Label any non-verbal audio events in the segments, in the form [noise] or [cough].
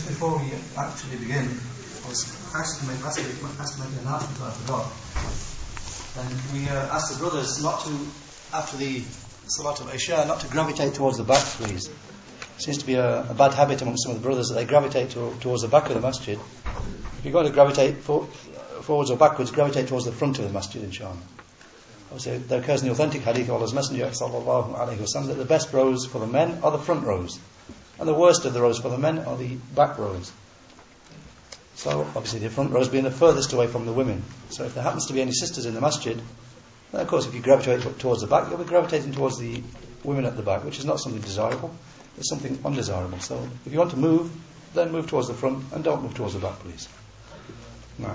just before we actually begin, I was asked to make, asked an announcement I forgot. And we uh, asked the brothers not to, after the Salat of Isha, not to gravitate towards the back, please. It seems to be a, a, bad habit among some of the brothers that they gravitate to, towards the back of the masjid. If you're going to gravitate for, forwards or backwards, gravitate towards the front of the masjid, inshallah. Obviously, there occurs in the authentic hadith of Allah's Messenger sallallahu alaihi wasallam that the best rows for the men are the front rows, and the worst of the rows for the men are the back rows. So, obviously, the front rows being the furthest away from the women. So, if there happens to be any sisters in the masjid, then of course, if you gravitate towards the back, you'll be gravitating towards the women at the back, which is not something desirable, it's something undesirable. So, if you want to move, then move towards the front and don't move towards the back, please. No.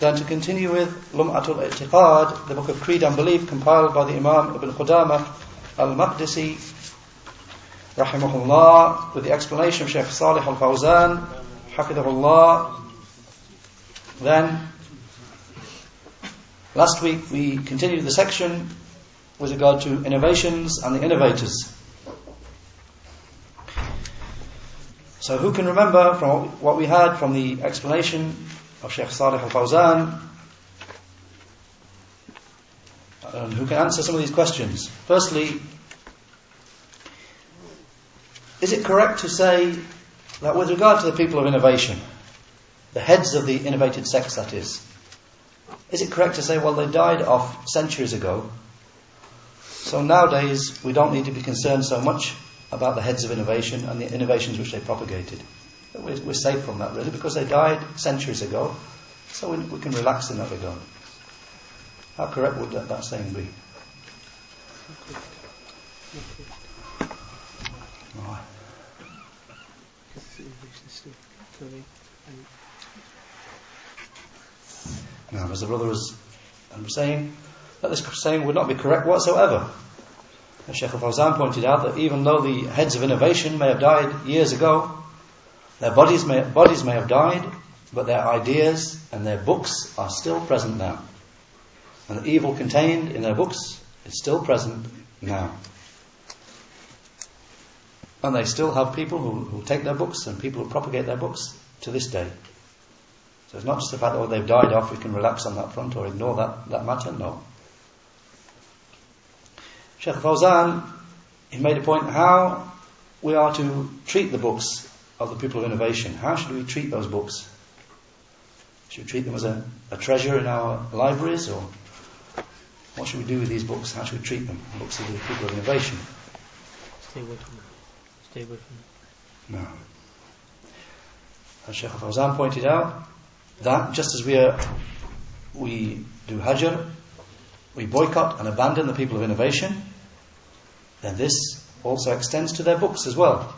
Then to continue with Lum'atul I'tiqad, the book of Creed and Belief compiled by the Imam Ibn Qudamah al-Maqdisi, rahimahullah, with the explanation of Shaykh Salih al-Fawzan, hafidhahullah. Then, last week we continued the section with regard to innovations and the innovators. So who can remember from what we had from the explanation of Sheikh Salih Al Fawzan, um, who can answer some of these questions. Firstly, is it correct to say that with regard to the people of innovation, the heads of the innovated sects, that is, is it correct to say, well, they died off centuries ago, so nowadays we don't need to be concerned so much about the heads of innovation and the innovations which they propagated? We're, we're, safe from that really because they died centuries ago, so we, we can relax in that regard. How correct would that, that saying be? Now, as the brother was um, saying, that this saying would not be correct whatsoever. As Sheikh Al-Fawzan pointed out that even though the heads of innovation may have died years ago, their bodies may, bodies may have died, but their ideas and their books are still present now. And the evil contained in their books is still present now. And they still have people who, who take their books and people who propagate their books to this day. So it's not just the fact that oh, they've died off, we can relax on that front or ignore that, that matter, no. Sheikh Fawzan, he made a point how we are to treat the books of the people of innovation. How should we treat those books? Should we treat them as a, a treasure in our libraries or what should we do with these books? How should we treat them? The books of the people of innovation. Stay away from them. Stay away from them. No. As Sheikh Fawzan pointed out, that just as we are, we do hajr, we boycott and abandon the people of innovation, then this also extends to their books as well.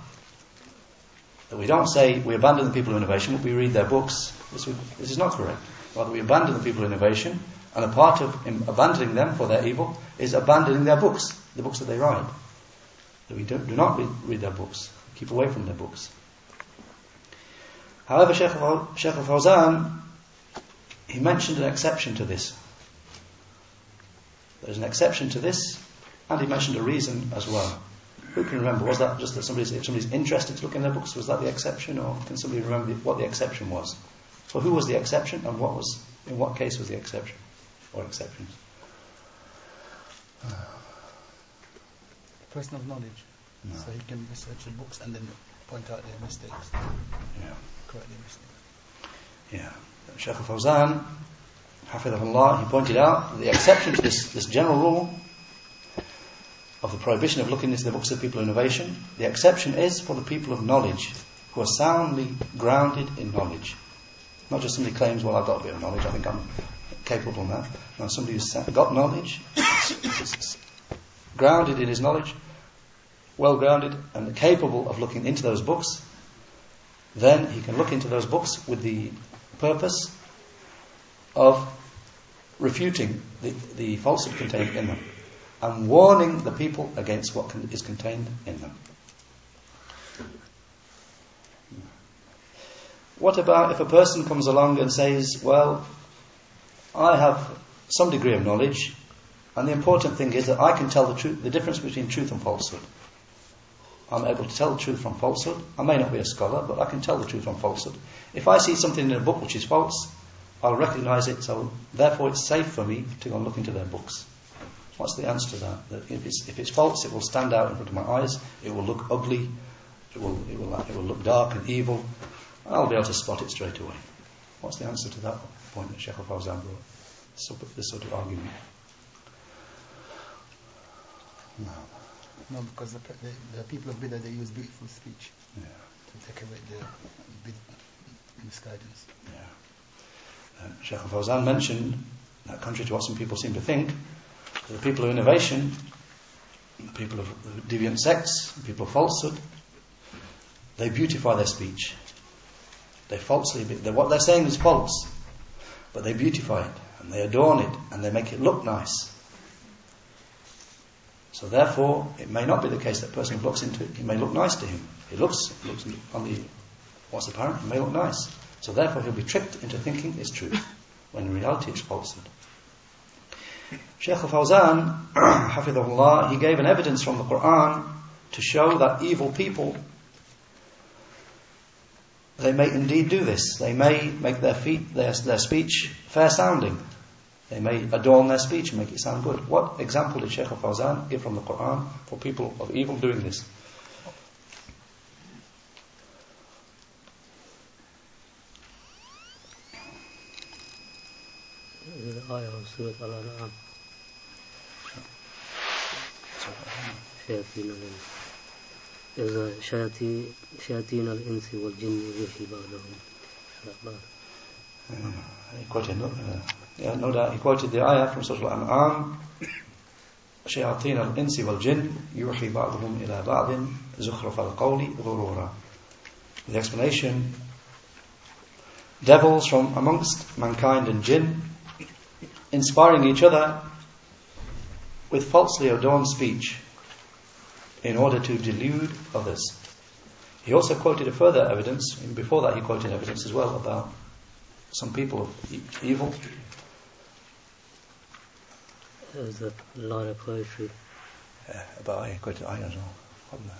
That we don't say we abandon the people of innovation, but we read their books. This, would, this is not correct. Rather, we abandon the people of innovation, and a part of abandoning them for their evil is abandoning their books, the books that they write. That we do, do not read, read, their books, keep away from their books. However, Sheikh, Sheikh Al-Fawzan, he mentioned an exception to this. There's an exception to this, and he mentioned a reason as well. Who can remember? Was that just that somebody's, if somebody's interested to look in their books, was that the exception, or can somebody remember what the exception was? So who was the exception, and what was, in what case was the exception, or exceptions? Person of knowledge. No. So he can research the books and then point out their mistakes. Yeah. Correct their mistakes. Yeah. Shaykh Fawzan, Hafidhullah, he pointed out the exception to this, this general rule of the prohibition of looking into the books of people of innovation. The exception is for the people of knowledge, who are soundly grounded in knowledge. Not just somebody claims, well, I've got a bit of knowledge, I think I'm capable now. No, somebody who's got knowledge, grounded in his knowledge, well grounded, and capable of looking into those books then he can look into those books with the purpose of refuting the, the falsehood contained in them and warning the people against what is contained in them. What about if a person comes along and says, Well, I have some degree of knowledge, and the important thing is that I can tell the truth, the difference between truth and falsehood. I'm able to tell the truth from falsehood. I may not be a scholar, but I can tell the truth from falsehood. If I see something in a book which is false, I'll recognize it, so therefore it's safe for me to go and look into their books. What's the answer to that? that if, it's, if it's false, it will stand out in front of my eyes, it will look ugly, it will, it will, it will look dark and evil, and I'll be able to spot it straight away. What's the answer to that point that Sheikh Al-Fawzan brought? This sort of argument. No. No, because the, the, the people of Bid'ah, they use beautiful speech Yeah. to take away the misguidance. Yeah. Uh, Sheikh Al-Fawzan mentioned that contrary to what some people seem to think, the people of innovation, the people of deviant sects, the people of falsehood, they beautify their speech. They falsely, what they're saying is false, but they beautify it and they adorn it and they make it look nice. So therefore, it may not be the case that person who looks into it, it may look nice to him. It looks, looks on the what's apparent, it may look nice. So therefore, he'll be tricked into thinking it's true, when in reality it's falsehood. Shaykh al-Fawzan, [clears throat] hafidhullah, he gave an evidence from the Quran to show that evil people, they may indeed do this. They may make their feet, their, their speech fair sounding. They may adorn their speech and make it sound good. What example did Shaykh al-Fawzan give from the Quran for people of evil doing this? شياطين الإنس إذا شياطين شياطين الإنس والجن يوحي بعضهم إلى بعض He quoted, uh, yeah, no doubt, he quoted the ayah from Surah Al-An'am شياطين الإنس والجن يوحي بعضهم إلى بعض زخرف القول غرورا The explanation Devils from amongst mankind and jinn inspiring each other with falsely adorned speech in order to delude others. He also quoted a further evidence, and before that he quoted evidence as well about some people of e- evil. There's a lot of poetry. Uh, about he quoted ayah as well. What was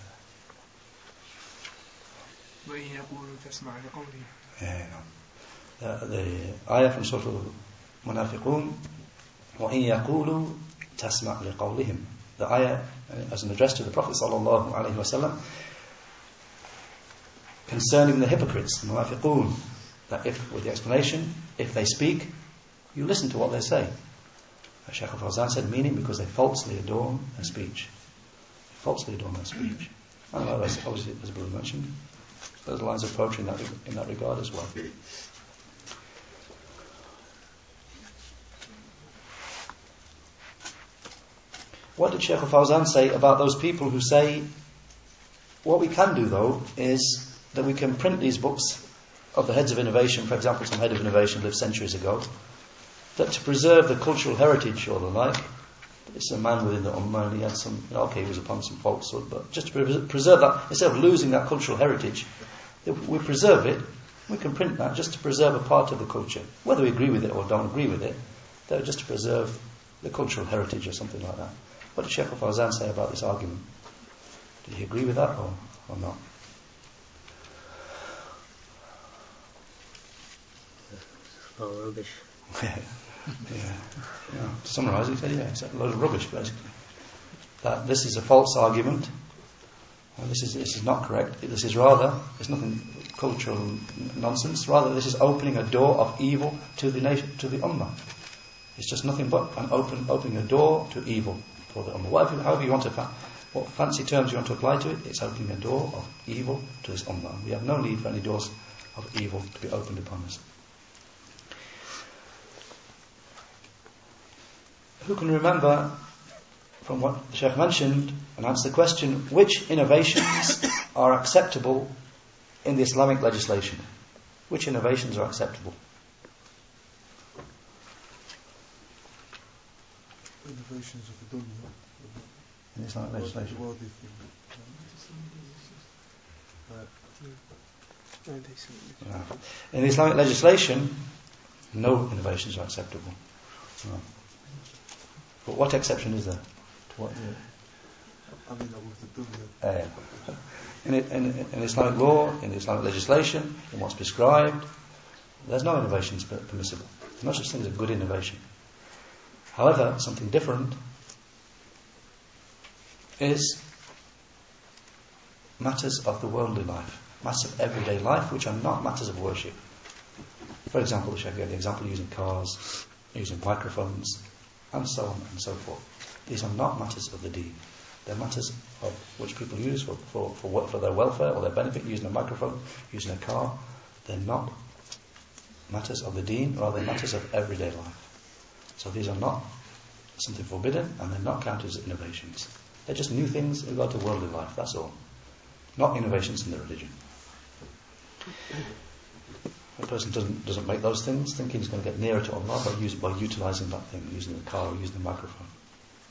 وإن يقولوا تسمع لقوله that? Yeah, no. Uh, the ayah from Surah Al-Munafiqun وَإِن يَقُولُوا تَسْمَعْ لِقَوْلِهِمْ The ayah uh, as an address to the Prophet sallallahu alaihi wasallam concerning the hypocrites, the munafiqun, that if, with the explanation, if they speak, you listen to what they say. As Shaykh al-Fawzan said, meaning because they falsely adorn their speech. They falsely adorn their speech. And as, obviously, as Brother mentioned, there's lines of poetry in that, in that regard as well. What did Shaykh al-Fawzan say about those people who say, what we can do though is that we can print these books of the heads of innovation, for example, some head of innovation lived centuries ago, that to preserve the cultural heritage or the like, it's a man within the Ummah and he had some, okay, he was upon some falsehood, but just to preserve that, instead of losing that cultural heritage, we preserve it, we can print that just to preserve a part of the culture. Whether we agree with it or don't agree with it, just to preserve the cultural heritage or something like that. What did Sheikh al-Fawzan say about this argument? Did he agree with that or, or not? Rubbish. [laughs] yeah. yeah. To summarise, he said, yeah, it's a load of rubbish, basically. That this is a false argument, and this is, this is not correct. This is rather, it's nothing cultural nonsense, rather, this is opening a door of evil to the nation, to the Ummah. It's just nothing but an open, opening a door to evil for the Ummah. Whatever, however you want to, fa- what fancy terms you want to apply to it, it's opening a door of evil to this Ummah. We have no need for any doors of evil to be opened upon us. Who can remember from what the Sheikh mentioned and answer the question which innovations [coughs] are acceptable in the Islamic legislation. Which innovations are acceptable? Innovations of the dunya. In the Islamic legislation. Worldly thing. Right. No. In Islamic legislation, no innovations are acceptable. No. But what exception is there? To what? I mean, that with the dunya. Uh, in, in, in Islamic law, in Islamic legislation, in what's prescribed, there's no innovations permissible. There's no such thing as a good innovation. However, something different is matters of the worldly life, matters of everyday life, which are not matters of worship. For example, the Sheikh gave the example using cars, using microphones, and so on and so forth. These are not matters of the deen. They're matters of which people use for, for, for, what- for their welfare or their benefit, using a microphone, using a car. They're not matters of the deen, rather matters of everyday life. So these are not something forbidden and they're not counted as innovations. They're just new things in regard to worldly life, that's all. Not innovations in the religion. A person doesn't, doesn't make those things thinking he's going to get nearer to Allah by, use, by utilising that thing, using the car or using the microphone.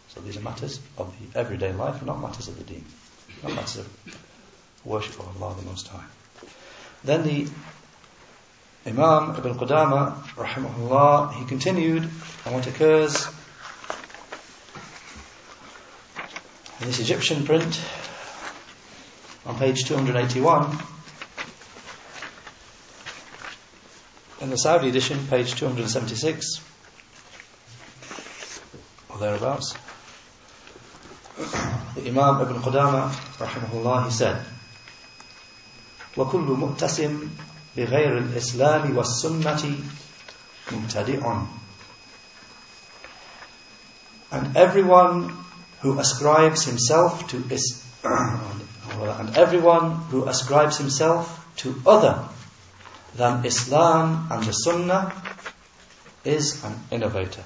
So these are matters of the everyday life, not matters of the deen. Not matters of worship of Allah the Most High. Then the Imam Ibn Qudama, rahimahullah, he continued on what occurs in this Egyptian print on page 281. In the Saudi edition, page 276, or thereabouts, the Imam Ibn Qudama, rahimahullah, he said, وكل مؤتسم بغير الإسلام والسنة مبتدع and everyone who ascribes himself to is [coughs] and everyone who ascribes himself to other than Islam and the Sunnah is an innovator.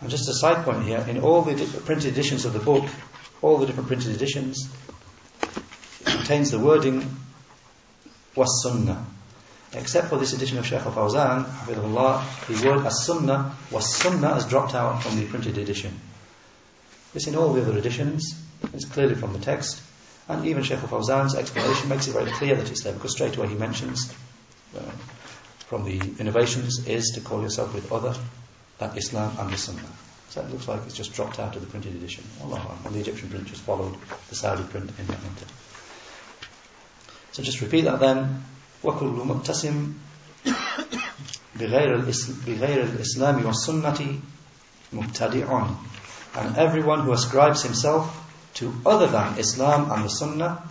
And just a side point here, in all the di- printed editions of the book, all the different printed editions, it contains the wording was Sunnah. Except for this edition of Shaykh al-Fawzan, the word as Sunnah was Sunnah has dropped out from the printed edition. This in all the other editions, it's clearly from the text, and even Shaykh al-Fawzan's explanation makes it very clear that it's there, because straight away he mentions uh, from the innovations is to call yourself with other than Islam and the Sunnah. So it looks like it's just dropped out of the printed edition. Allah the Egyptian print just followed the Saudi print in that matter. So just repeat that then. وكل مقتسم بغير الإس- بغير الإسلام والسنة مبتدع and everyone who ascribes himself to other than Islam and the Sunnah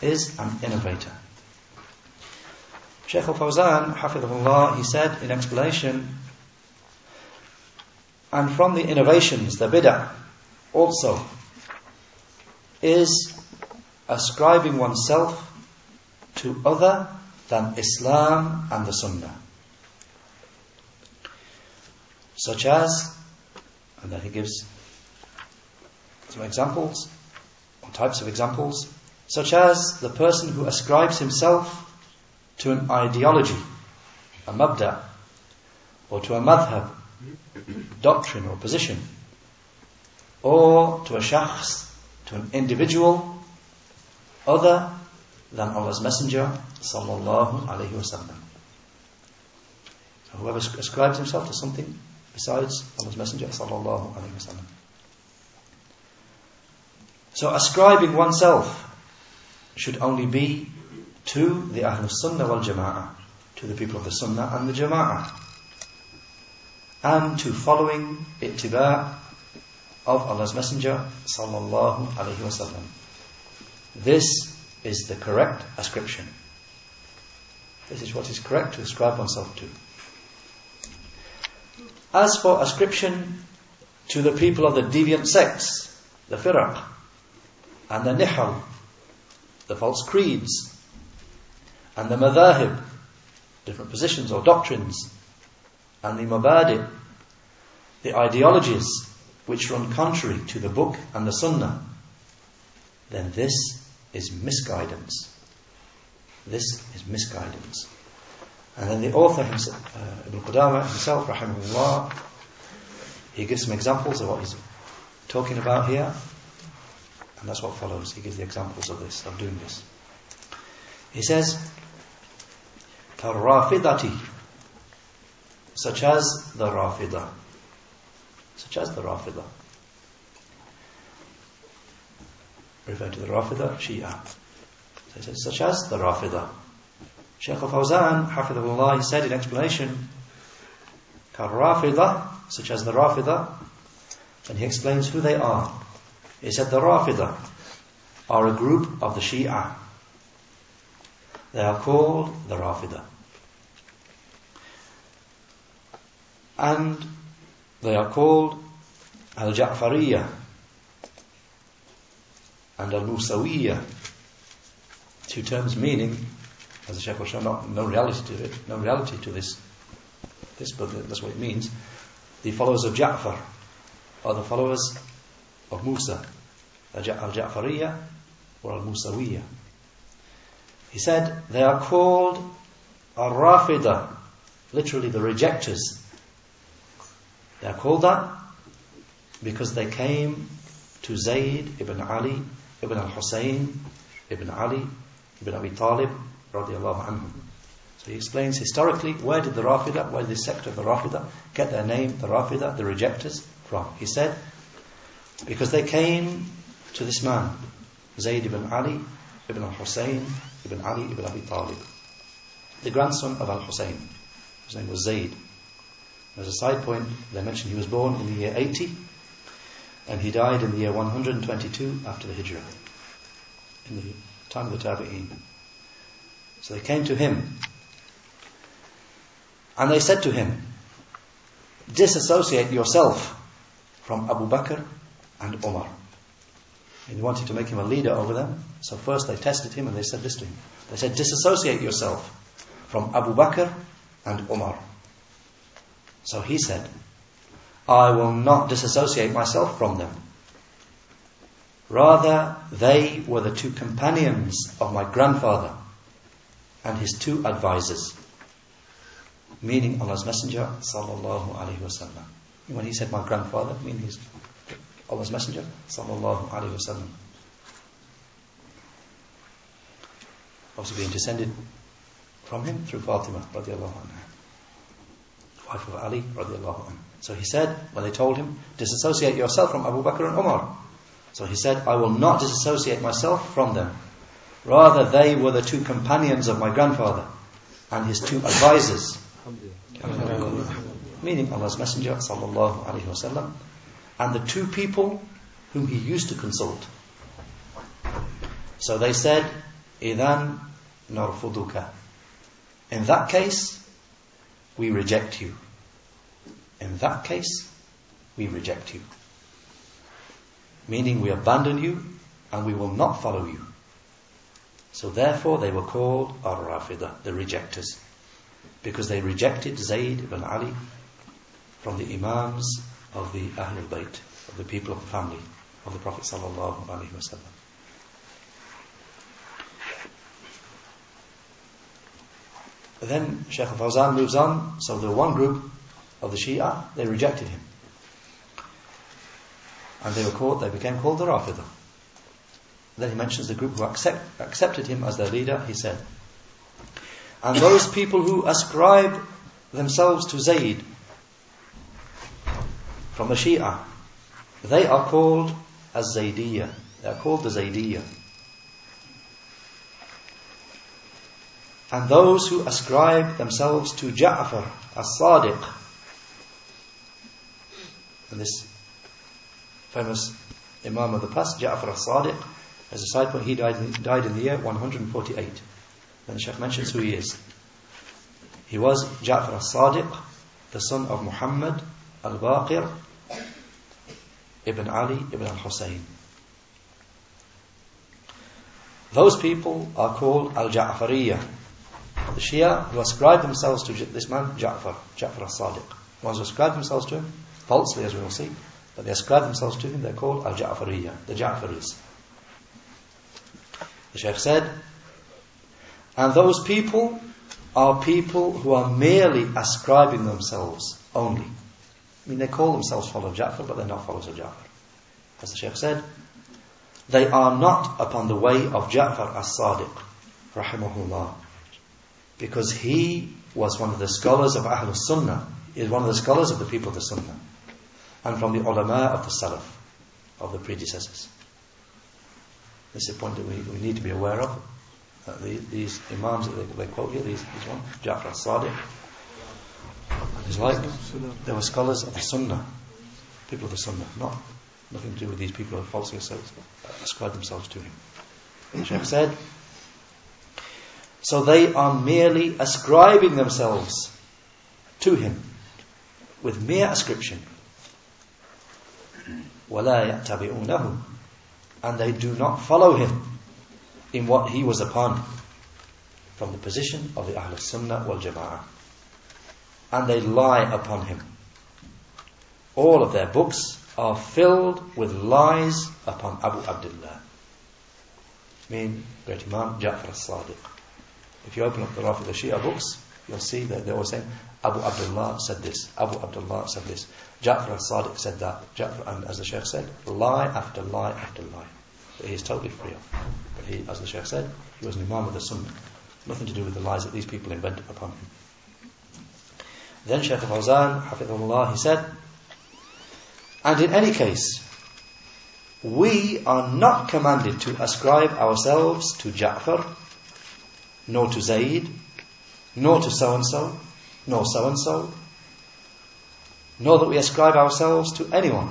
is an innovator. Shaykh al-Fawzan, Hafidhullah, he said in explanation, and from the innovations, the bid'ah, also, is ascribing oneself to other than Islam and the Sunnah. Such as, and then he gives some examples, or types of examples, such as the person who ascribes himself to an ideology, a mabda, or to a madhab, doctrine or position, or to a shakhs, to an individual, other than Allah's Messenger sallallahu alaihi wasallam. Whoever ascribes himself to something besides Allah's Messenger sallallahu alaihi wasallam. So ascribing oneself should only be to the Ahlul Sunnah wal Jama'ah, to the people of the Sunnah and the Jama'ah, and to following ittiba' of Allah's Messenger sallallahu alaihi wasallam. This is the correct ascription. This is what is correct to ascribe oneself to. As for ascription to the people of the deviant sects, the firaq, and the nihal, the false creeds, and the madhahib, different positions or doctrines, and the mabadi, the ideologies which run contrary to the book and the sunnah, then this is misguidance. This is misguidance. And then the author himself, uh, Ibn Qudama himself, rahimahullah, he gives some examples of what he's talking about here. And that's what follows. He gives the examples of this, of doing this. He says, كالرافضة such as the Rafida. Such as the Rafida. Referring to the Rafida, Shia. So he says, such as the Rafida. Shaykh al-Fawzan, Hafidhullah, he said in explanation, Rafida, such as the Rafida, and he explains who they are. He said the Rafida are a group of the Shia. They are called the Rafida. And they are called Al-Ja'fariyah and Al-Musawiyah. Two terms meaning, as the Shaykh will show, not, no reality to it, no reality to this, this, but that's what it means. The followers of Ja'far are the followers of Musa, Al-Ja'fariyah or Al-Musawiyah. He said, they are called Al-Rafida, literally the rejectors. They are called that because they came to Zayd ibn Ali ibn al-Hussein ibn Ali ibn Abi Talib radiallahu anhum. So he explains historically where did the Rafida, where did this sect of the Rafida get their name, the Rafida, the rejectors, from. He said, because they came to this man, Zayd ibn Ali ibn al-Hussein ibn Ali ibn Abi Talib, the grandson of al-Hussein. His name was Zayd. As a side point, they mentioned he was born in the year 80 and he died in the year 122 after the Hijrah, in the time of the Tabi'een. So they came to him and they said to him, disassociate yourself from Abu Bakr and Umar. And he wanted to make him a leader over them. So first they tested him and they said this to him. They said, disassociate yourself from Abu Bakr and Umar. So he said, I will not disassociate myself from them. Rather, they were the two companions of my grandfather and his two advisors. Meaning Allah's Messenger sallallahu alaihi wasallam. When he said my grandfather, meaning he's Allah's Messenger sallallahu alaihi wasallam. Obviously being descended from him through Fatima radiallahu anha wife of Ali radiallahu anhu. So he said, when they told him, disassociate yourself from Abu Bakr and Umar. So he said, I will not disassociate myself from them. Rather, they were the two companions of my grandfather and his two advisors. Meaning Allah's Messenger sallallahu alaihi wasallam, and the two people whom he used to consult. So they said, "Idan Norfuduka. In that case, we reject you. In that case, we reject you. Meaning we abandon you and we will not follow you. So therefore they were called Ar-Rafida, the rejectors. Because they rejected Zayd ibn Ali from the Imams of the Ahlul Bayt, of the people of the family of the Prophet sallallahu alaihi wasallam. Then Sheikh Fawzan moves on. So the one group of the Shia, they rejected him. And they were called, they became called the Rafida. Then he mentions the group who accept, accepted him as their leader. He said, And [coughs] those people who ascribe themselves to Zayd from the Shia, they are called as Zaydiyah. They are called the Zaydiyah. And those who ascribe themselves to Ja'far as-Sadiq, and this famous Imam of the past, Ja'far as-Sadiq, as a side point, he died, died in the year 148. Then the Shaykh mentions who he is. He was Ja'far as-Sadiq, the son of Muhammad al-Baqir ibn Ali ibn al-Husayn. Those people are called al-Ja'fariyah. The Shia who ascribe themselves to this man, Ja'far, Ja'far as-Sadiq. Ones who ascribe themselves to him, falsely as we will see, but they ascribe themselves to him, they're called al-Ja'fariyah, the Ja'faris. The Sheikh said, and those people are people who are merely ascribing themselves only. I mean, they call themselves followers of Ja'far, but they're not followers of Ja'far. As the Sheikh said, they are not upon the way of Ja'far as-Sadiq, rahimahullah, because he was one of the scholars of Ahlul Sunnah, is one of the scholars of the people of the Sunnah, and from the ulama of the Salaf, of the predecessors. This is a point that we, we need to be aware of. Uh, the, these imams that they, they quote here, these, these one, Ja'far as-Sadiq, is like they were scholars of the Sunnah, people of the Sunnah, not nothing to do with these people who falsely ascribe themselves to him. The Sheikh said, so they are merely ascribing themselves to him with mere ascription. وَلَا يَتَّبِعُونَهُ And they do not follow him in what he was upon from the position of the Ahl Sunnah wal Jama'ah. And they lie upon him. All of their books are filled with lies upon Abu Abdullah. Mean great Imam Ja'far as-Sadiq. If you open up the Rafid Shia books, you'll see that they're all saying Abu Abdullah said this, Abu Abdullah said this, Ja'far as-Sadiq said that, Ja'far, and as the Sheikh said, lie after lie after lie. That he is totally free of. But he, as the Sheikh said, he was an Imam of the Sunnah. Nothing to do with the lies that these people invent upon him. Then Sheikh al-Fawzan, Hafidhullah, he said, and in any case, we are not commanded to ascribe ourselves to Ja'far, nor to Zayd, nor to so and so, nor so and so, nor that we ascribe ourselves to anyone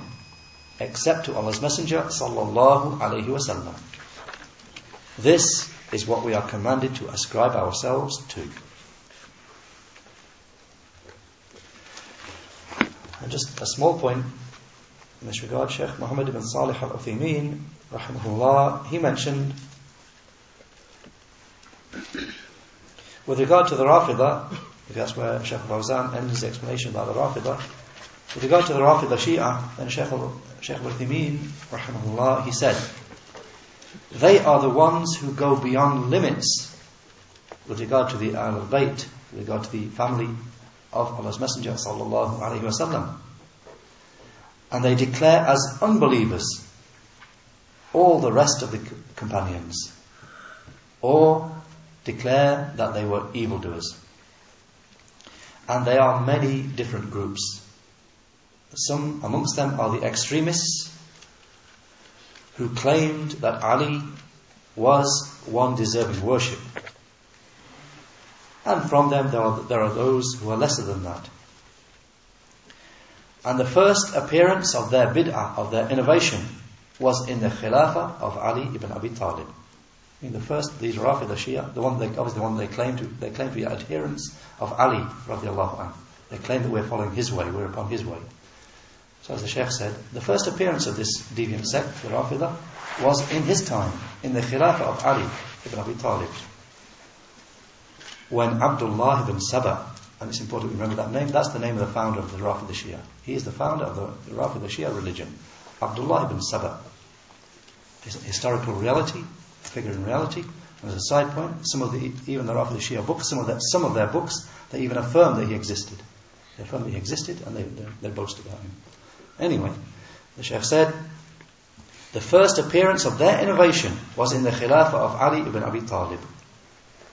except to Allah's Messenger sallallahu alaihi wasallam. This is what we are commanded to ascribe ourselves to. And just a small point in this regard, Sheikh Muhammad ibn Salih al Uthaymeen, rahimahullah, he mentioned with regard to the Rafidah, if that's where Sheikh Fawzan ends his explanation about the Rafidah, with regard to the Rafidah Shia, then Sheikh, Sheikh Uthaymeen, rahimahullah, he said, they are the ones who go beyond limits with regard to the Ahl al-Bayt, with regard to the family of Allah's Messenger sallallahu alaihi wasallam and they declare as unbelievers all the rest of the companions, or declare that they were evildoers. And there are many different groups. Some amongst them are the extremists who claimed that Ali was one deserving worship. And from them there are, there are those who are lesser than that. And the first appearance of their bid'ah, of their innovation, was in the Khilafah of Ali ibn Abi Talib. In the first, these Rafid Shia, the one they, obviously the one they claim to, they claim to be adherents of Ali radiallahu anhu. They claim that we're following his way, we're upon his way. So as the Sheikh said, the first appearance of this deviant sect, the Rafidah, was in his time, in the Khilafah of Ali ibn Abi Talib. When Abdullah ibn Saba, and it's important to remember that name, that's the name of the founder of the Rafid Shia. He is the founder of the, the Shia religion. Abdullah ibn Saba. Is historical reality, figure in reality. And as a side point, some of the, even the Rafid Shia books, some of, the, some of their books, they even affirm that he existed. They affirm that he existed and they, they, they boast about him. Anyway, the Sheikh said, the first appearance of their innovation was in the Khilafah of Ali ibn Abi Talib.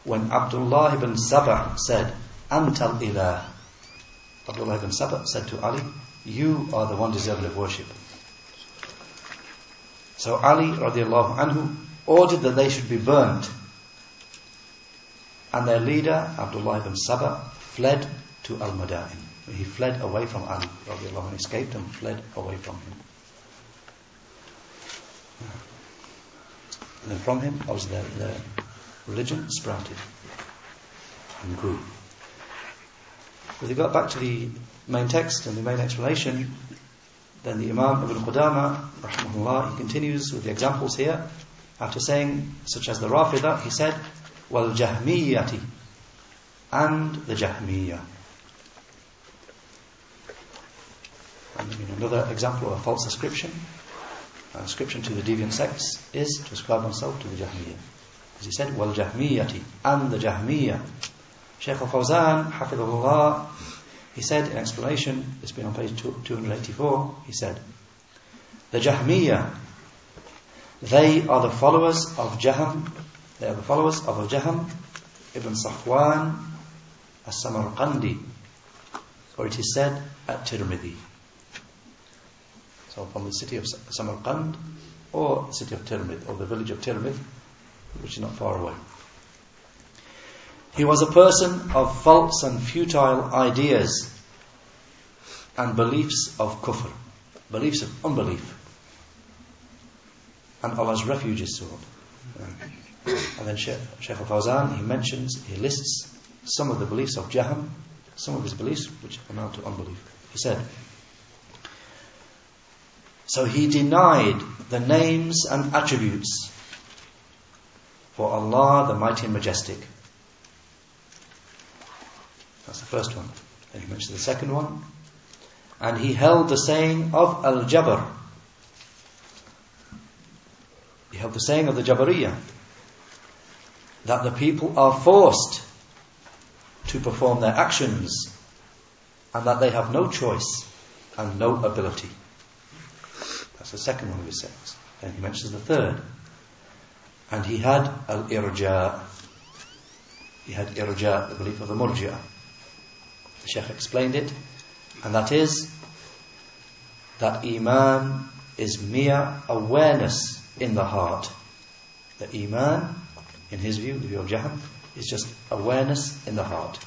When Abdullah ibn Saba said, Antal ilah. Abdullah ibn Saba said to Ali, You are the one deserving of worship. So Ali radiallahu anhu ordered that they should be burnt. And their leader, Abdullah ibn Saba, fled to Al Madain. He fled away from Ali anhu, escaped and fled away from him. And then from him, obviously, their, their religion sprouted and grew. With regard back to the main text and the main explanation, then the Imam Ibn Qudama, rahmahullah, he continues with the examples here. After saying, such as the Rafidah, he said, Wal Jahmiyati, and the Jahmiyah. And another example of a false ascription, an ascription to the deviant sects, is to ascribe oneself to the Jahmiyah. Because he said, Wal Jahmiyati, and the Jahmiyyah. Shaykh al Fawzan, Hafidhullah, he said in explanation, it's been on page 284, he said, The Jahmiyyah, they are the followers of Jaham, they are the followers of Jaham ibn Safwan as-Samarqandi, or it is said at Tirmidhi. So from the city of Samarkand or the city of Tirmidh or the village of Tirmidh, which is not far away. He was a person of false and futile ideas and beliefs of kufr, beliefs of unbelief. And Allah's refuge is sought. And then Shaykh, Shaykh al-Fawzan, he mentions, he lists some of the beliefs of Jaham, some of his beliefs which amount to unbelief. He said, so he denied the names and attributes for Allah the Mighty and Majestic. That's the first one. Then he mentions the second one. And he held the saying of Al Jabr. He held the saying of the Jabariyah that the people are forced to perform their actions and that they have no choice and no ability. That's the second one of his sayings. Then he mentions the third. And he had al irja. He had irja, the belief of the murja. The Sheikh explained it, and that is that Iman is mere awareness in the heart. The Iman, in his view, the view of Jaham, is just awareness in the heart.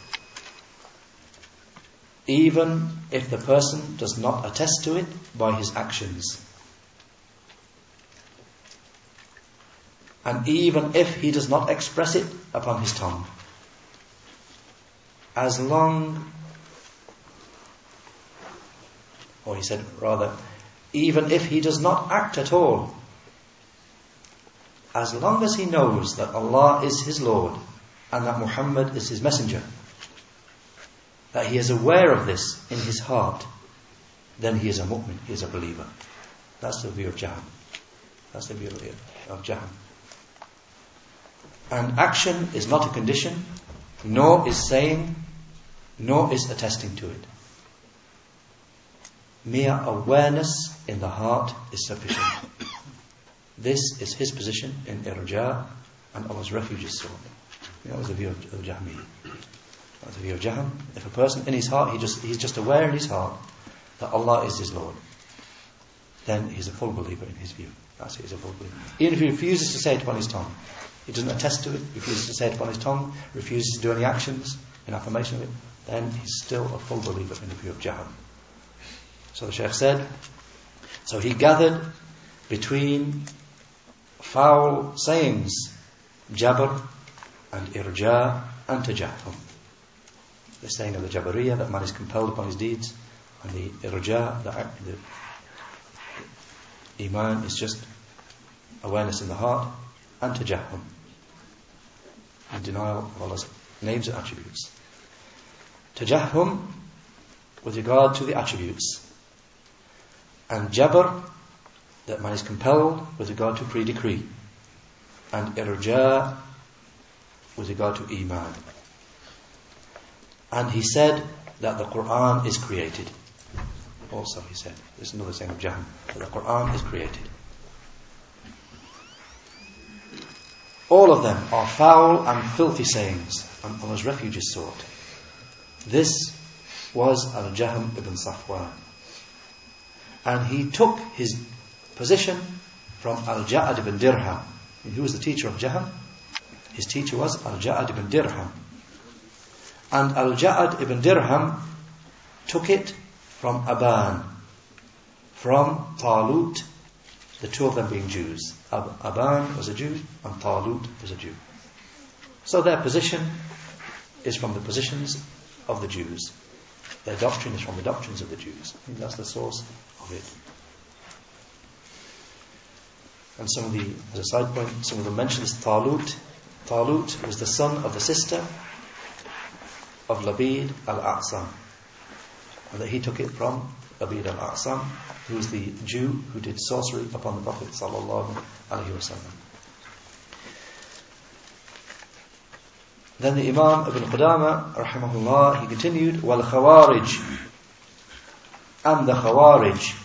Even if the person does not attest to it by his actions. And even if he does not express it upon his tongue. As long, or he said rather, even if he does not act at all, as long as he knows that Allah is his Lord and that Muhammad is his messenger, that he is aware of this in his heart, then he is a mu'min, he is a believer. That's the view of Jaham. That's the view of Jaham. And action is not a condition, nor is saying, nor is attesting to it. Mere awareness in the heart is sufficient. This is his position in irja, and Allah's refuge is sought. That was the view of, of. That was the view of Jaham. If a person in his heart, he just, he's just aware in his heart that Allah is his Lord, then he's a full believer in his view. That's it, he's a full believer. Even if he refuses to say it upon his tongue, he doesn't attest to it, refuses to say it upon his tongue, refuses to do any actions in affirmation of it, then he's still a full believer in the view of Jaham. So the Sheikh said, so he gathered between foul sayings, Jabr and Irja and Tajahum. The saying of the Jabariya that man is compelled upon his deeds, and the Irja, the, the Iman is just awareness in the heart, and Tajahum, and denial of Allah's names and attributes. Tajahum with regard to the attributes, and Jabr that man is compelled with regard to pre-decree, and Irja with regard to Iman. And he said that the Quran is created. Also, he said, there's another saying of Jaham, that the Quran is created. All of them are foul and filthy sayings, and Allah's refuge is sought. This was Al Jaham ibn Safwan. And he took his position from Al Ja'ad ibn Dirham. Who was the teacher of Jaham? His teacher was Al Ja'ad ibn Dirham. And Al Ja'ad ibn Dirham took it from Aban, from Talut, the two of them being Jews. Ab- Aban was a Jew and Talut was a Jew. So their position is from the positions of the Jews. Their doctrine is from the doctrines of the Jews. that's the source of it. And some of the, as a side point, some of them mention this Talut. Talut was the son of the sister of Labid al-A'sam. And that he took it from Labid al-A'sam, who was the Jew who did sorcery upon the Prophet sallallahu alaihi wasallam. Then the Imam Ibn Qudama, rahimahullah, he continued, wal khawarij, and the khawarij.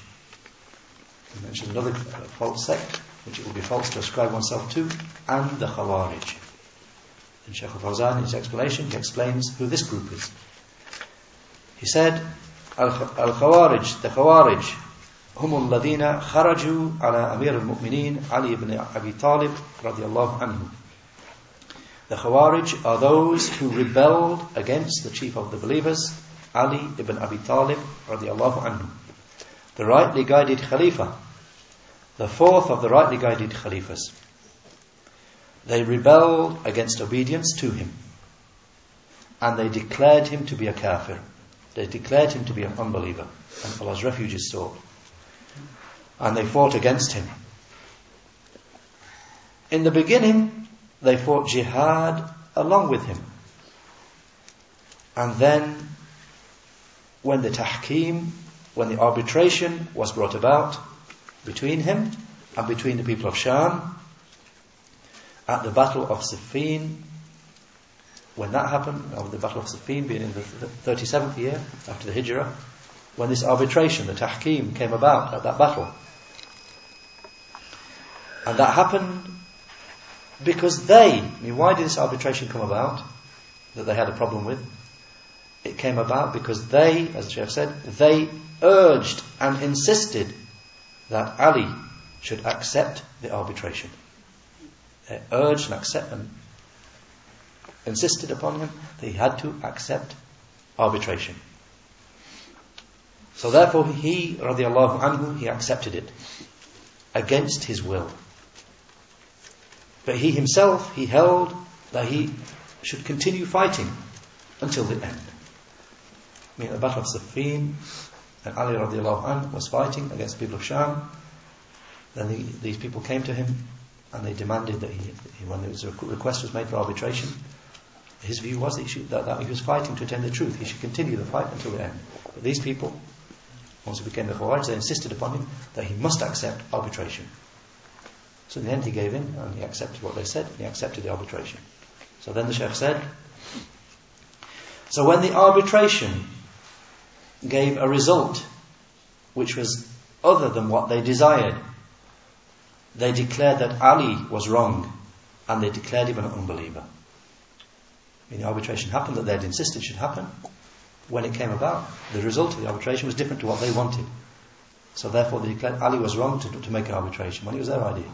He mentioned another uh, false sect, which it would be false to ascribe oneself to, and the khawarij. In Shaykh al-Fawzan, in his explanation, he explains who this group is. He said, Al-Khawarij, the Khawarij, هم الذين خرجوا على أمير المؤمنين علي بن أبي طالب رضي الله عنه the Khawarij are those who rebelled against the chief of the believers, Ali ibn Abi Talib radiallahu anhu, the rightly guided Khalifa, the fourth of the rightly guided Khalifas. They rebelled against obedience to him, and they declared him to be a kafir. They declared him to be an unbeliever, and Allah's refuge is sought. And they fought against him. In the beginning, they fought jihad along with him. And then, when the tahkim, when the arbitration was brought about between him and between the people of Sham, at the Battle of Siffin, when that happened, of the Battle of Siffin being in the 37th year after the Hijrah, when this arbitration, the tahkim, came about at that battle. And that happened because they, I mean, why did this arbitration come about that they had a problem with? It came about because they, as the Sheikh said, they urged and insisted that Ali should accept the arbitration. They urged and accept and insisted upon him that he had to accept arbitration. So therefore he, radiallahu anhu, he accepted it against his will. But he himself, he held that he should continue fighting until the end. I mean, the Battle of Siffin, and Ali radiallahu anh was fighting against people of Sham. Then the, these people came to him and they demanded that he, when there was a request was made for arbitration, his view was that he, should, that, that he was fighting to attain the truth. He should continue the fight until the end. But these people, once he became the Khawarij, they insisted upon him that he must accept arbitration. So in the end he gave in and he accepted what they said and he accepted the arbitration. So then the Sheikh said, so when the arbitration gave a result which was other than what they desired, they declared that Ali was wrong and they declared him an unbeliever. I mean, the arbitration happened that they had insisted should happen. When it came about, the result of the arbitration was different to what they wanted. So therefore they declared Ali was wrong to, to make an arbitration when it was their idea.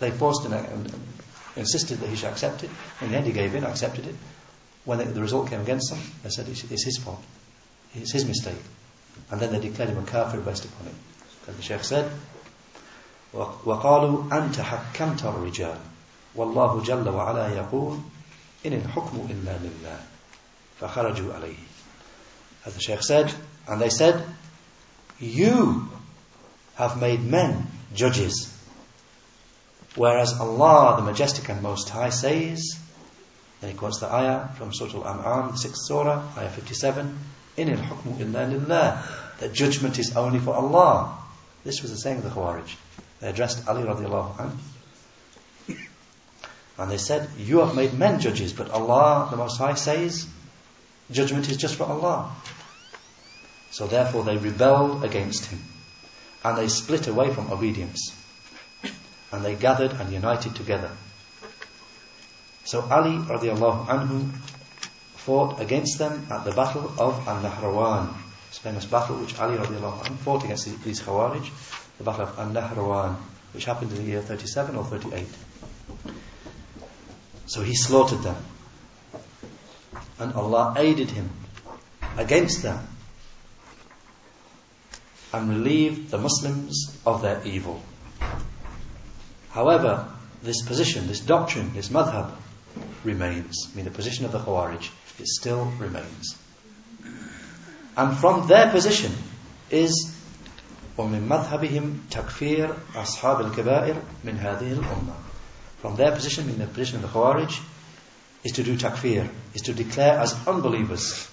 They forced him and insisted that he should accept it. In the end, he gave in, accepted it. When the, the result came against them, they said it's, it's, his fault. It's his mistake. And then they declared him a kafir based upon it. And the Sheikh said, وقالوا أنت حكمت الرجال والله جل وعلا يقول إن الحكم إلا لله فخرجوا عليه As the Sheikh said, and they said, you have made men judges Whereas Allah, the Majestic and Most High, says, then he quotes the ayah from Surah Al-An'am, the sixth surah, ayah 57, in il hukmu illa lillah. That judgment is only for Allah. This was the saying of the Khawarij. They addressed Ali radiallahu anhu. And they said, You have made men judges, but Allah, the Most High, says, Judgment is just for Allah. So therefore they rebelled against him. And they split away from obedience and they gathered and united together. So Ali radiallahu anhu fought against them at the battle of An-Nahrawan. This famous battle which Ali radiallahu anhu fought against these Khawarij, the battle of An-Nahrawan, which happened in the year 37 or 38. So he slaughtered them. And Allah aided him against them and relieved the Muslims of their evil. However, this position, this doctrine, this madhab remains. I mean, the position of the Khawarij, it still remains. And from their position is ومن مذهبهم تكفير أصحاب الكبائر من هذه الأمة. From their position, in the position of the Khawarij, is to do takfir, is to declare as unbelievers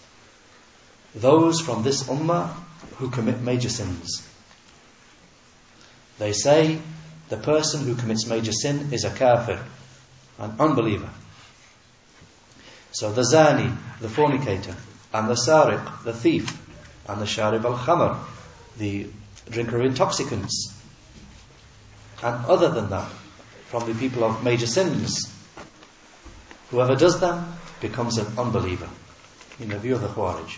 those from this ummah who commit major sins. They say the person who commits major sin is a kafir, an unbeliever. So the zani, the fornicator, and the sariq, the thief, and the sharib al khamar, the drinker of intoxicants, and other than that, from the people of major sins, whoever does them becomes an unbeliever. In the view of the Khawarij,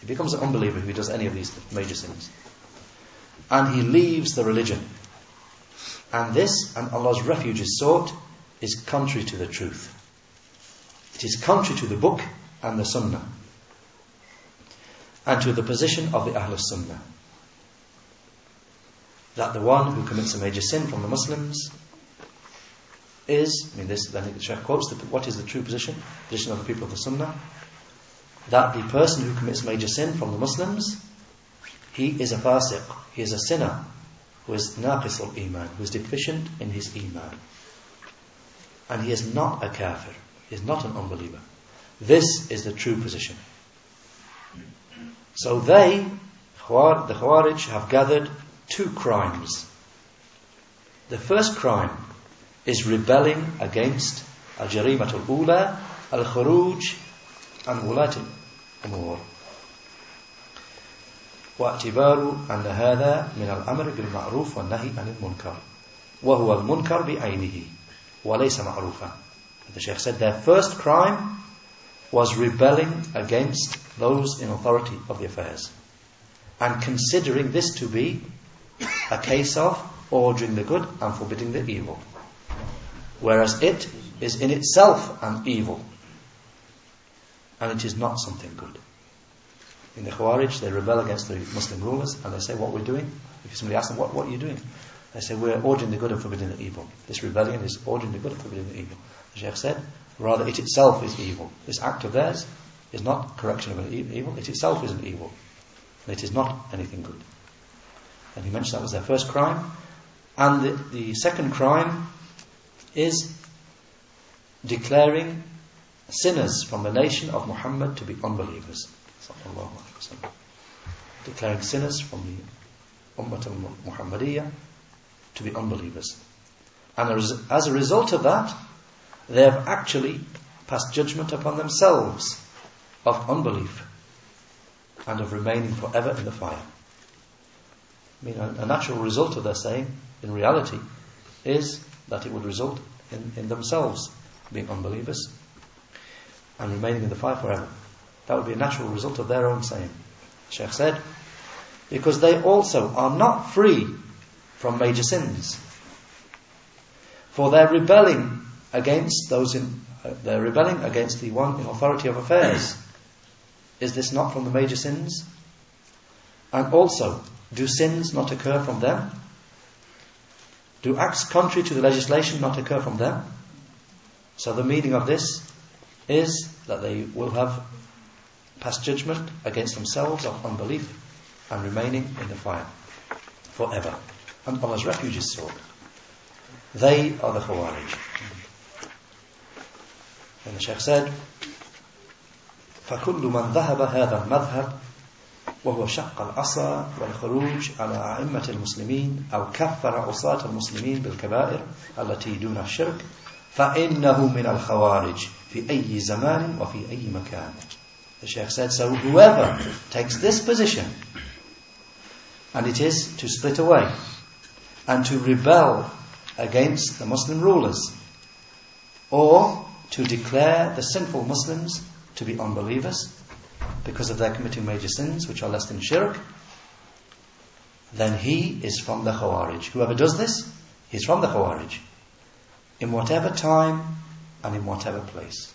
he becomes an unbeliever who does any of these major sins, and he leaves the religion. And this, and Allah's refuge is sought, is contrary to the truth. It is contrary to the book and the Sunnah, and to the position of the Ahlul Sunnah that the one who commits a major sin from the Muslims is, I mean, this, then the Shaykh quotes, the, what is the true position, position of the people of the Sunnah, that the person who commits major sin from the Muslims, he is a fasiq, he is a sinner, who is naqis al-iman, who is deficient in his iman. And he is not a kafir, is not an unbeliever. This is the true position. So they, the Khawarij, have gathered two crimes. The first crime is rebelling against al-jarimat al-ula, al-khuruj, and wulat al-umur. واعتبار أن هذا من الأمر بالمعروف والنهي عن المنكر وهو المنكر بعينه وليس معروفا the Shaykh said their first crime was rebelling against those in authority of the affairs and considering this to be a case of ordering the good and forbidding the evil. Whereas it is in itself an evil. And it is not something good. In the Khawarij, they rebel against the Muslim rulers and they say, What we're doing? If somebody asks them, What, what are you doing? They say, We're ordering the good and forbidding the evil. This rebellion is ordering the good and forbidding the evil. The Shaykh said, Rather, it itself is evil. This act of theirs is not correction of an evil, it itself is an evil. And it is not anything good. And he mentioned that was their first crime. And the, the second crime is declaring sinners from the nation of Muhammad to be unbelievers. Declaring sinners from the Ummah al-Muhammadiyah to be unbelievers. And as a result of that, they have actually passed judgment upon themselves of unbelief and of remaining forever in the fire. I mean, a, natural result of their saying, in reality, is that it would result in, in themselves being unbelievers and remaining in the fire forever. That would be a natural result of their own saying. Sheikh said, because they also are not free from major sins. For they're rebelling against those in, uh, they're rebelling against the one in authority of affairs. Is this not from the major sins? And also, do sins not occur from them? Do acts contrary to the legislation not occur from them? So the meaning of this is that they will have passed judgment against themselves of unbelief and remaining in the fire forever. And Allah's refuge is sought. They are the Khawarij. The Shaykh said, فكل من ذهب هذا المذهب وهو شق العصا والخروج على أئمة المسلمين أو كفر عصاة المسلمين بالكبائر التي دون الشرك فإنه من الخوارج في أي زمان وفي أي مكان. The Sheikh said, so whoever takes this position, and it is to split away and to rebel against the Muslim rulers, or to declare the sinful Muslims to be unbelievers, because of their committing major sins, which are less than shirk, then he is from the Khawarij. Whoever does this, he's from the Khawarij. In whatever time and in whatever place.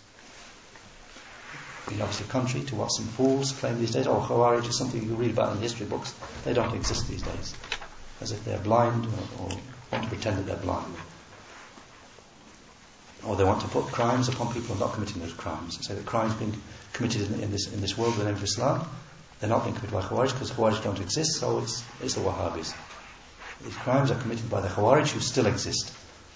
Being obviously contrary to what some fools claim these days. Oh, Khawarij is something you read about in the history books. They don't exist these days. As if they're blind or, or want to pretend that they're blind. Or they want to put crimes upon people who are not committing those crimes. They say that crimes being committed in, in, this, in this world in the name of Islam, they're not being committed by Khawarij because Khawarij don't exist, so it's, it's the Wahhabis. These crimes are committed by the Khawarij who still exist.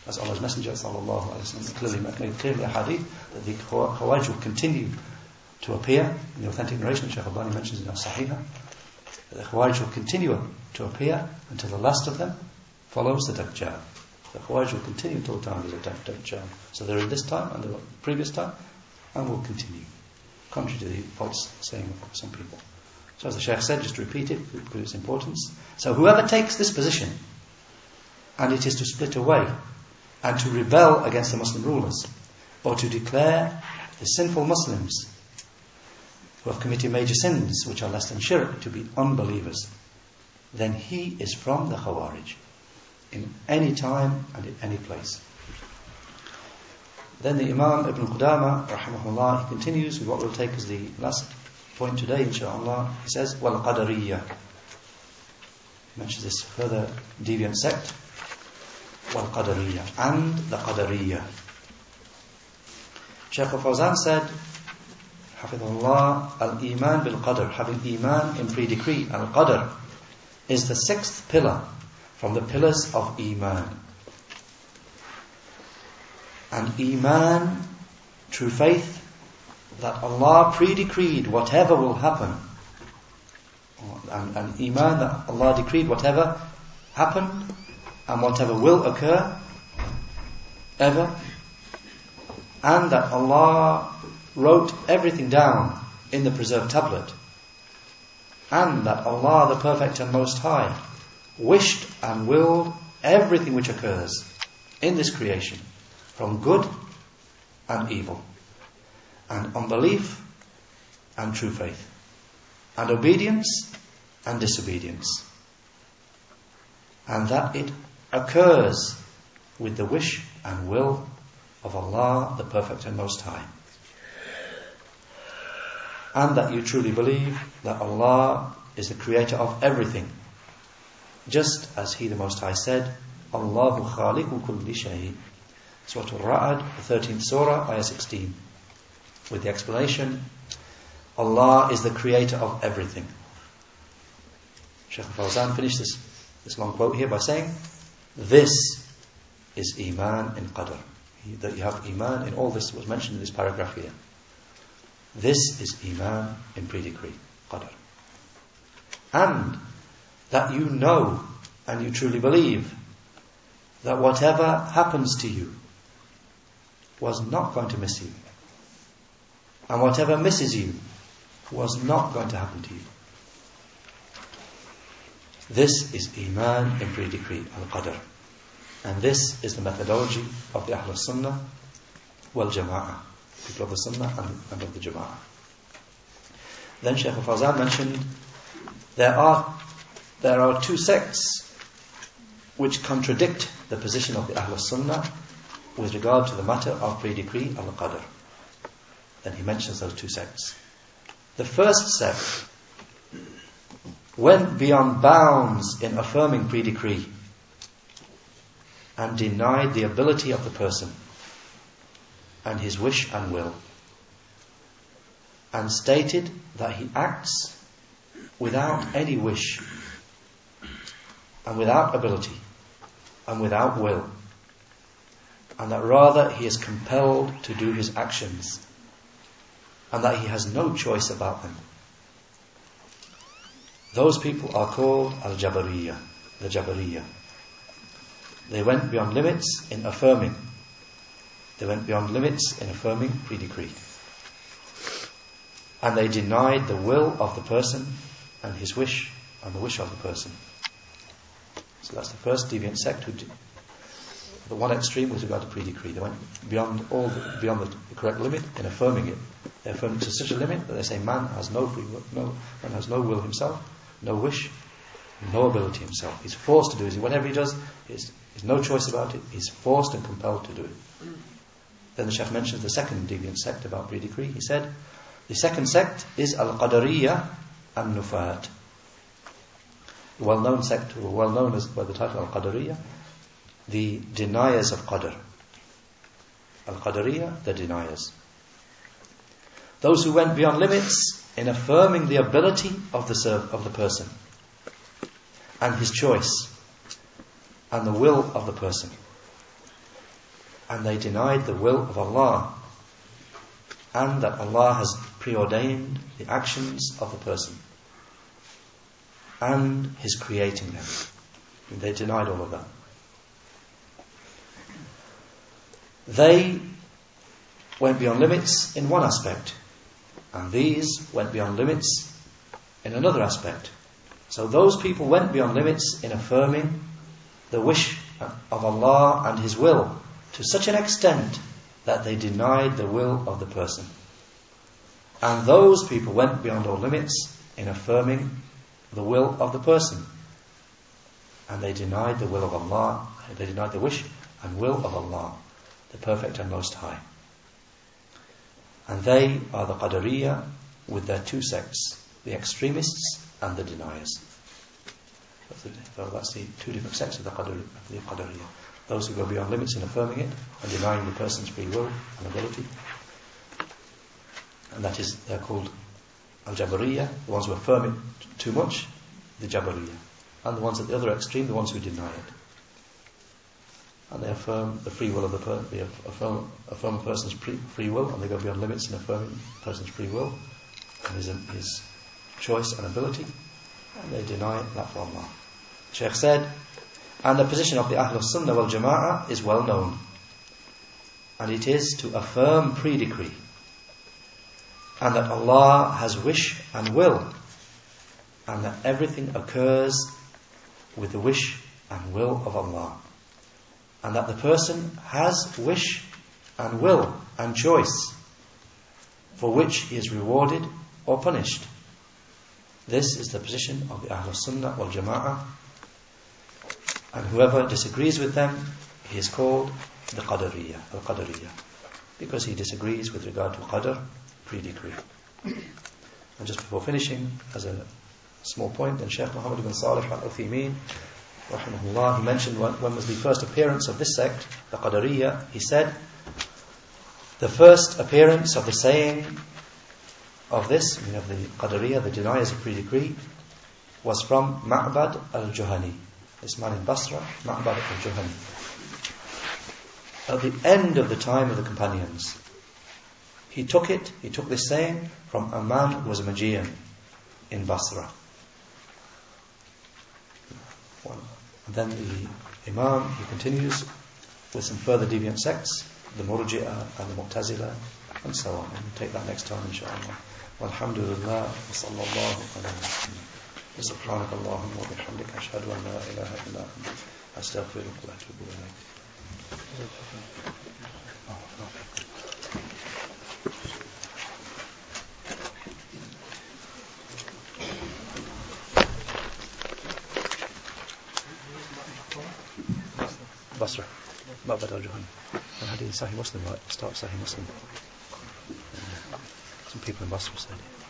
As Allah's Messenger sallallahu wasallam clearly made clear in the hadith that the Khawarij will continue to appear in the authentic narration Shaykh Albani mentions in our Sahihah that the Khawarij will continue to appear until the last of them follows the Dajjal. The Khawarij will continue until the time of the Dajjal. So they're in this time and the previous time and will continue, contrary to the false saying of some people. So as the Sheikh said, just repeat it, because its importance. So whoever takes this position, and it is to split away, and to rebel against the Muslim rulers, or to declare the sinful Muslims who have committed major sins, which are less than shirk, to be unbelievers, then he is from the Khawarij, in any time and in any place. Then the Imam Ibn Qudama, rahimahullah, he continues with what we'll take as the last point today, inshaAllah. He says, Wal Qadariyya. He mentions this further deviant sect, Wal Qadariyya, and the Qadariyya. Shaykh al-Fawzan said, Hafidhullah, al-Iman bil-Qadr, having Iman in pre-decree, al-Qadr, is the sixth pillar from the pillars of Iman. And Iman, true faith, that Allah pre-decreed whatever will happen. And, and Iman, that Allah decreed whatever happened and whatever will occur, ever, and that Allah wrote everything down in the preserved tablet, and that Allah, the Perfect and Most High, wished and willed everything which occurs in this creation, from good and evil, and unbelief and true faith, and obedience and disobedience, and that it occurs with the wish and will of Allah, the Perfect and Most High. And that you truly believe that Allah is the creator of everything. Just as He, the Most High, said, Allahu khaliqu kulli shay. Surah Al-Ra'ad, the 13th Surah, Ayah 16. With the explanation, Allah is the creator of everything. Shaykh Fawzan finished this, this long quote here by saying, This is Iman in Qadr that you have Iman in all this was mentioned in this paragraph here. This is Iman in pre-decree, Qadr. And that you know and you truly believe that whatever happens to you was not going to miss you. And whatever misses you was not going to happen to you. This is Iman in pre-decree, Al-Qadr. And this is the methodology of the Ahlul Sunnah wal Jama'ah, people of the Sunnah and, and of the Jama'ah. Then Shaykh al-Fawzan mentioned there are there are two sects which contradict the position of the Ahlul Sunnah with regard to the matter of pre-decree al-Qadr. Then he mentions those two sects. The first sect went beyond bounds in affirming pre-decree and denied the ability of the person and his wish and will, and stated that he acts without any wish, and without ability, and without will, and that rather he is compelled to do his actions, and that he has no choice about them. Those people are called Al-Jabariyah, the Jabariyah. They went beyond limits in affirming. They went beyond limits in affirming pre-decree. And they denied the will of the person and his wish and the wish of the person. So that's the first deviant sect who the one extreme with regard to pre-decree. They went beyond all the, beyond the correct limit in affirming it. They affirmed it to such a limit that they say man has no free will, no man has no will himself, no wish, no ability himself. He's forced to do it. Whatever he does, he's no choice about it. He's forced and compelled to do it. Then the Sheikh mentions the second deviant sect about pre-decree. He said, the second sect is Al-Qadariyya an-Nufat. Well-known sect, well-known as by the title Al-Qadariyya, the deniers of Qadr. Al-Qadariyya, the deniers. Those who went beyond limits in affirming the ability of the serv- of the person and his choice and the will of the person. And they denied the will of Allah and that Allah has preordained the actions of the person and His creating them. And they denied all of that. They went beyond limits in one aspect, and these went beyond limits in another aspect. So those people went beyond limits in affirming the wish of Allah and His will to such an extent that they denied the will of the person. And those people went beyond all limits in affirming the will of the person. And they denied the will of Allah, they denied the wish and will of Allah, the perfect and most high. And they are the Qadariya with their two sects, the extremists and the deniers. So that's the two different sects of the Qadariya. Those who go beyond limits in affirming it and denying the person's free will and ability. And that is, they're called Al-Jabariya, the ones who affirm it too much, the Jabariya. And the ones at the other extreme, the ones who deny it. And they affirm the free will of the person, they affirm, affirm a person's free will, and they go beyond limits in affirming a person's free will and his, his choice and ability, and they deny that for Allah. Sheikh said, and the position of the Ahlul Sunnah wal Jama'ah is well known. And it is to affirm pre-decree. And that Allah has wish and will. And that everything occurs with the wish and will of Allah. And that the person has wish and will and choice for which he is rewarded or punished. This is the position of the Ahlul Sunnah wal Jama'ah and whoever disagrees with them, he is called the Qadariyah, Al-Qadariyah, because he disagrees with regard to Qadr, pre-decree. And just before finishing, as a small point, then Sheikh Muhammad ibn Salih al-Uthaymeen, rahimahullah, he mentioned when, when was the first appearance of this sect, the Qadariyah, he said, the first appearance of the saying of this, mean of the Qadariyah, the deniers of pre-decree, was from Ma'bad al-Juhani, this man in Basra, Ma'bad al-Juhani. At the end of the time of the companions, he took it, he took this saying from a man who was a Magian in Basra. And then the Imam, he continues with some further deviant sects, the Murji'ah and the Mu'tazila, and so on. And we'll take that next time, inshallah. Walhamdulillah, wa sallallahu alayhi سبحانك اللهم وبحمدك أشهد أن لا إله إلا أنت أستغفرك وأتوب إليك Ma'bad al-Juhani. And hadith Sahih Muslim, right? Start Sahih uh, Muslim. Some people in Basra said it.